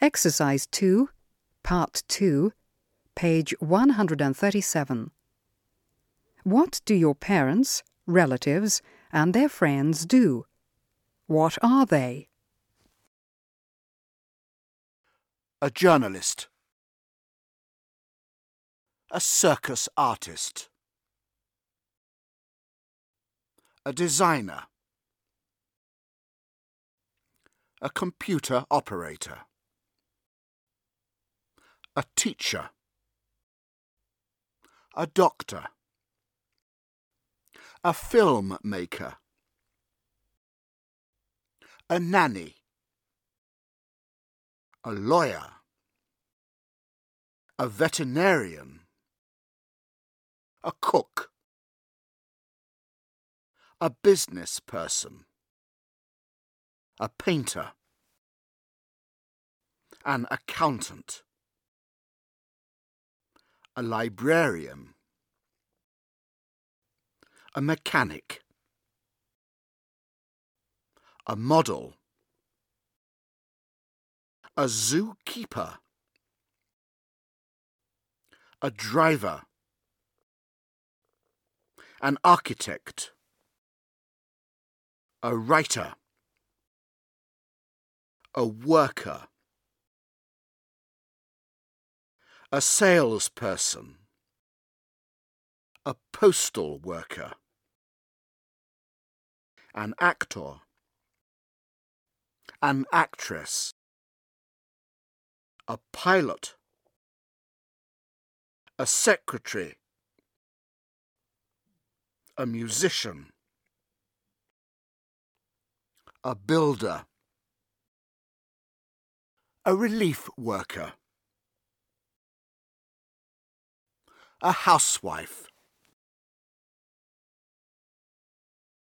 Exercise 2, Part 2, page 137. What do your parents, relatives, and their friends do? What are they? A journalist. A circus artist. A designer. A computer operator. A teacher. A doctor. A film maker. A nanny. A lawyer. A veterinarian. A cook. A business person. A painter. An accountant. A librarian. A mechanic. A model. A zookeeper. A driver. An architect. A writer. A worker. A salesperson. A postal worker. An actor. An actress. A pilot. A secretary. A musician. A builder. A relief worker. A housewife.